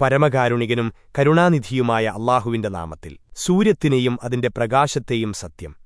പരമകാരുണികനും കരുണാനിധിയുമായ അള്ളാഹുവിന്റെ നാമത്തിൽ. സൂര്യത്തിനെയും അതിന്റെ പ്രകാശത്തെയും സത്യം.